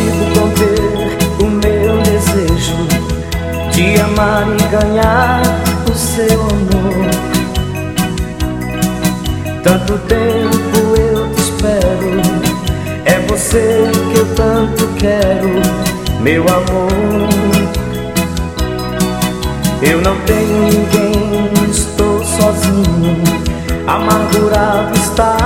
consigo conter o meu desejo de amar e ganhar o seu amor. Tanto tempo eu te espero, é você que eu tanto quero, meu amor. Eu não tenho ninguém, estou sozinho, amargurado está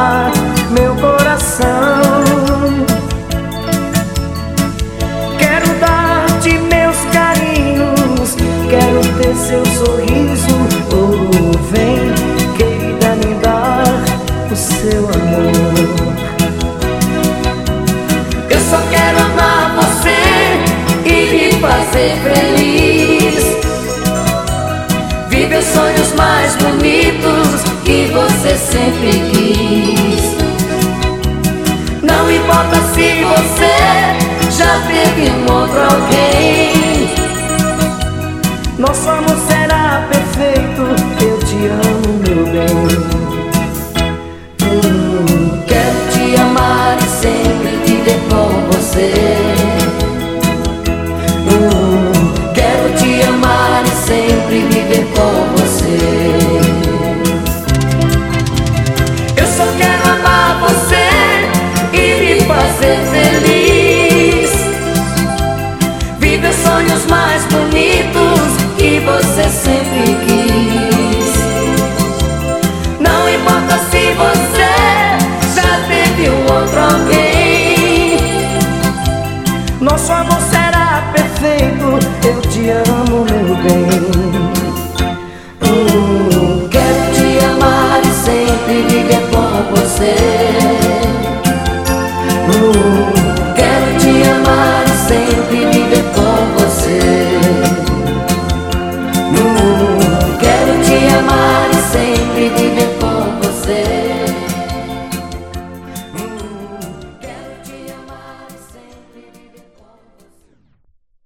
Eu só quero amar você e me fazer feliz. Viver sonhos mais bonitos que você sempre quis. Não importa se você já teve um outro alguém com. Eu só quero amar você e me fazer feliz. Viver sonhos mais bonitos que você sempre quis. Não importa se você já teve um outro alguém. Nosso amor será perfeito. Eu te amo, meu bem.